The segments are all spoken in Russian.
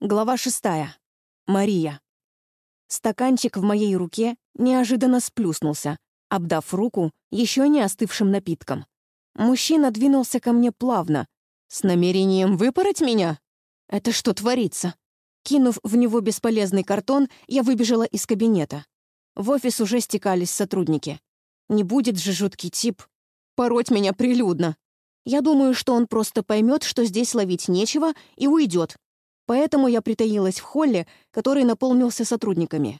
Глава шестая. Мария. Стаканчик в моей руке неожиданно сплюснулся, обдав руку еще не остывшим напитком. Мужчина двинулся ко мне плавно, с намерением выпороть меня. Это что творится? Кинув в него бесполезный картон, я выбежала из кабинета. В офис уже стекались сотрудники. Не будет же жуткий тип пороть меня прилюдно. Я думаю, что он просто поймет, что здесь ловить нечего, и уйдет, Поэтому я притаилась в холле, который наполнился сотрудниками.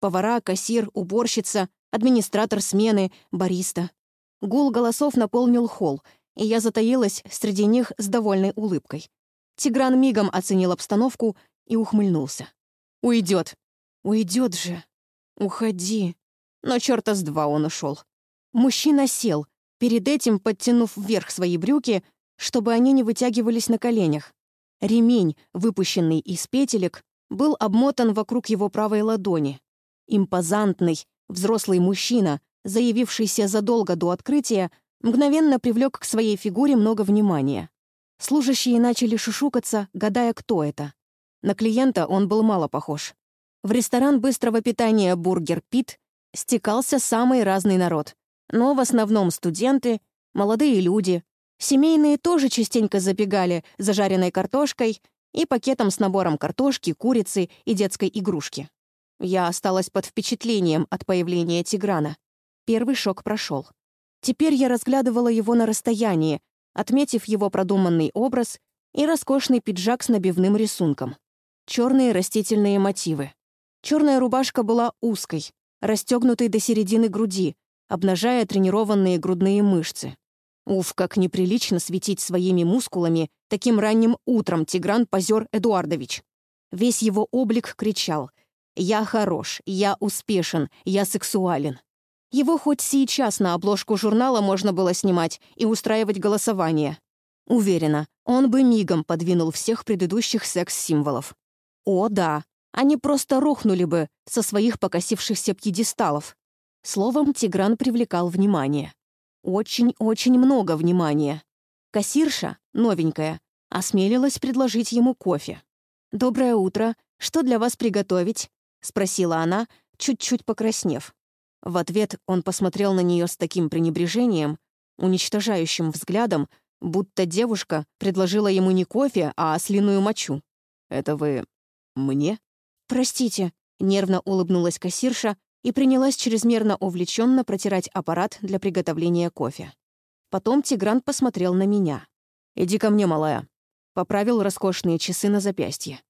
Повара, кассир, уборщица, администратор смены, бариста. Гул голосов наполнил холл, и я затаилась среди них с довольной улыбкой. Тигран мигом оценил обстановку и ухмыльнулся. «Уйдет. Уйдет же. Уходи». Но черта с два он ушел. Мужчина сел, перед этим подтянув вверх свои брюки, чтобы они не вытягивались на коленях. Ремень, выпущенный из петелек, был обмотан вокруг его правой ладони. Импозантный, взрослый мужчина, заявившийся задолго до открытия, мгновенно привлек к своей фигуре много внимания. Служащие начали шушукаться, гадая, кто это. На клиента он был мало похож. В ресторан быстрого питания «Бургер Пит» стекался самый разный народ, но в основном студенты, молодые люди, Семейные тоже частенько забегали за жареной картошкой и пакетом с набором картошки, курицы и детской игрушки. Я осталась под впечатлением от появления Тиграна. Первый шок прошел. Теперь я разглядывала его на расстоянии, отметив его продуманный образ и роскошный пиджак с набивным рисунком. Черные растительные мотивы. Черная рубашка была узкой, расстегнутой до середины груди, обнажая тренированные грудные мышцы. Уф, как неприлично светить своими мускулами таким ранним утром Тигран Позер Эдуардович. Весь его облик кричал «Я хорош, я успешен, я сексуален». Его хоть сейчас на обложку журнала можно было снимать и устраивать голосование. Уверена, он бы мигом подвинул всех предыдущих секс-символов. О, да, они просто рухнули бы со своих покосившихся пьедесталов. Словом, Тигран привлекал внимание. Очень-очень много внимания. Кассирша, новенькая, осмелилась предложить ему кофе. «Доброе утро. Что для вас приготовить?» — спросила она, чуть-чуть покраснев. В ответ он посмотрел на нее с таким пренебрежением, уничтожающим взглядом, будто девушка предложила ему не кофе, а ослиную мочу. «Это вы... мне?» «Простите», — нервно улыбнулась кассирша, и принялась чрезмерно увлеченно протирать аппарат для приготовления кофе. Потом Тигран посмотрел на меня. «Иди ко мне, малая». Поправил роскошные часы на запястье.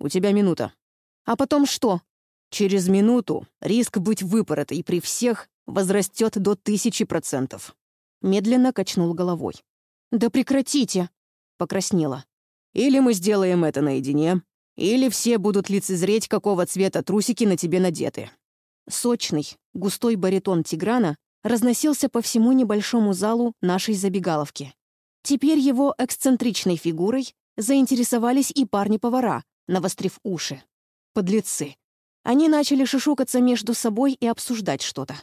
«У тебя минута». «А потом что?» «Через минуту риск быть выпоротой при всех возрастет до тысячи процентов». Медленно качнул головой. «Да прекратите!» — покраснела. «Или мы сделаем это наедине, или все будут лицезреть, какого цвета трусики на тебе надеты. Сочный, густой баритон Тиграна разносился по всему небольшому залу нашей забегаловки. Теперь его эксцентричной фигурой заинтересовались и парни-повара, навострив уши. Подлецы. Они начали шушукаться между собой и обсуждать что-то.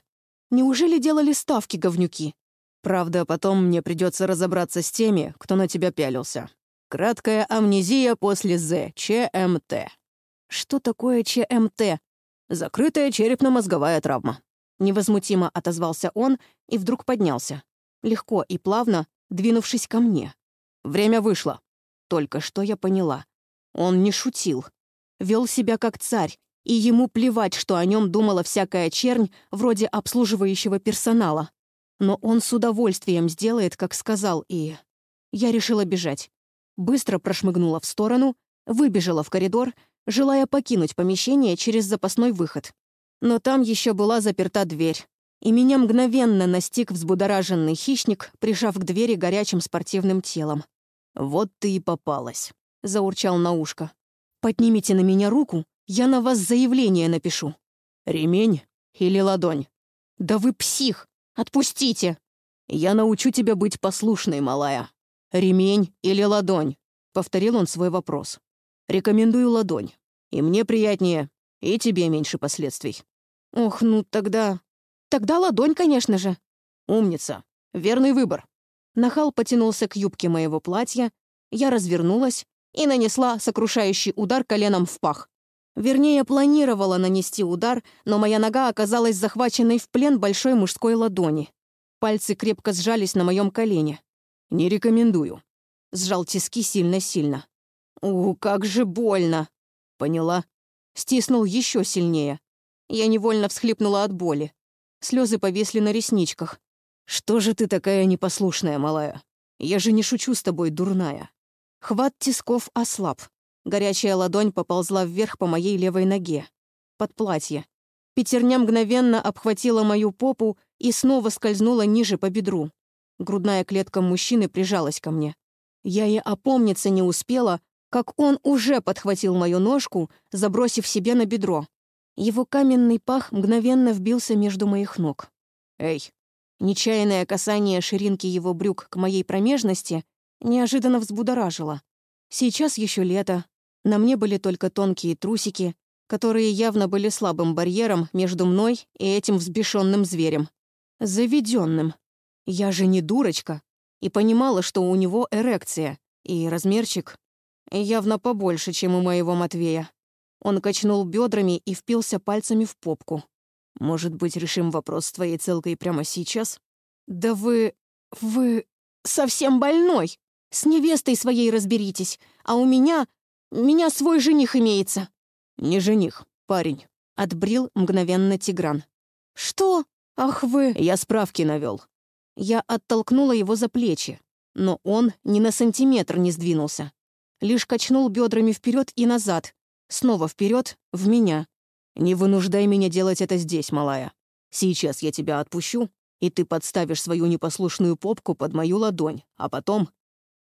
Неужели делали ставки говнюки? Правда, потом мне придется разобраться с теми, кто на тебя пялился. Краткая амнезия после З, ЧМТ. Что такое ЧМТ? Закрытая черепно-мозговая травма. Невозмутимо отозвался он и вдруг поднялся. Легко и плавно, двинувшись ко мне. Время вышло. Только что я поняла. Он не шутил. Вел себя как царь, и ему плевать, что о нем думала всякая чернь, вроде обслуживающего персонала. Но он с удовольствием сделает, как сказал, и... Я решила бежать. Быстро прошмыгнула в сторону, выбежала в коридор желая покинуть помещение через запасной выход. Но там еще была заперта дверь, и меня мгновенно настиг взбудораженный хищник, прижав к двери горячим спортивным телом. «Вот ты и попалась», — заурчал на ушко. «Поднимите на меня руку, я на вас заявление напишу». «Ремень или ладонь?» «Да вы псих! Отпустите!» «Я научу тебя быть послушной, малая. Ремень или ладонь?» — повторил он свой вопрос. Рекомендую ладонь. И мне приятнее, и тебе меньше последствий». «Ох, ну тогда... Тогда ладонь, конечно же». «Умница. Верный выбор». Нахал потянулся к юбке моего платья, я развернулась и нанесла сокрушающий удар коленом в пах. Вернее, планировала нанести удар, но моя нога оказалась захваченной в плен большой мужской ладони. Пальцы крепко сжались на моем колене. «Не рекомендую». Сжал тиски сильно-сильно. «У, как же больно!» «Поняла?» Стиснул еще сильнее. Я невольно всхлипнула от боли. Слезы повесли на ресничках. «Что же ты такая непослушная, малая? Я же не шучу с тобой, дурная». Хват тисков ослаб. Горячая ладонь поползла вверх по моей левой ноге. Под платье. Пятерня мгновенно обхватила мою попу и снова скользнула ниже по бедру. Грудная клетка мужчины прижалась ко мне. Я и опомниться не успела, как он уже подхватил мою ножку, забросив себе на бедро. Его каменный пах мгновенно вбился между моих ног. «Эй!» Нечаянное касание ширинки его брюк к моей промежности неожиданно взбудоражило. Сейчас еще лето, на мне были только тонкие трусики, которые явно были слабым барьером между мной и этим взбешенным зверем. Заведенным. Я же не дурочка. И понимала, что у него эрекция. И размерчик явно побольше, чем у моего Матвея. Он качнул бедрами и впился пальцами в попку. «Может быть, решим вопрос с твоей целкой прямо сейчас?» «Да вы... вы... совсем больной! С невестой своей разберитесь, а у меня меня свой жених имеется». «Не жених, парень», — отбрил мгновенно Тигран. «Что? Ах вы...» Я справки навел. Я оттолкнула его за плечи, но он ни на сантиметр не сдвинулся. Лишь качнул бедрами вперед и назад, снова вперед в меня. «Не вынуждай меня делать это здесь, малая. Сейчас я тебя отпущу, и ты подставишь свою непослушную попку под мою ладонь, а потом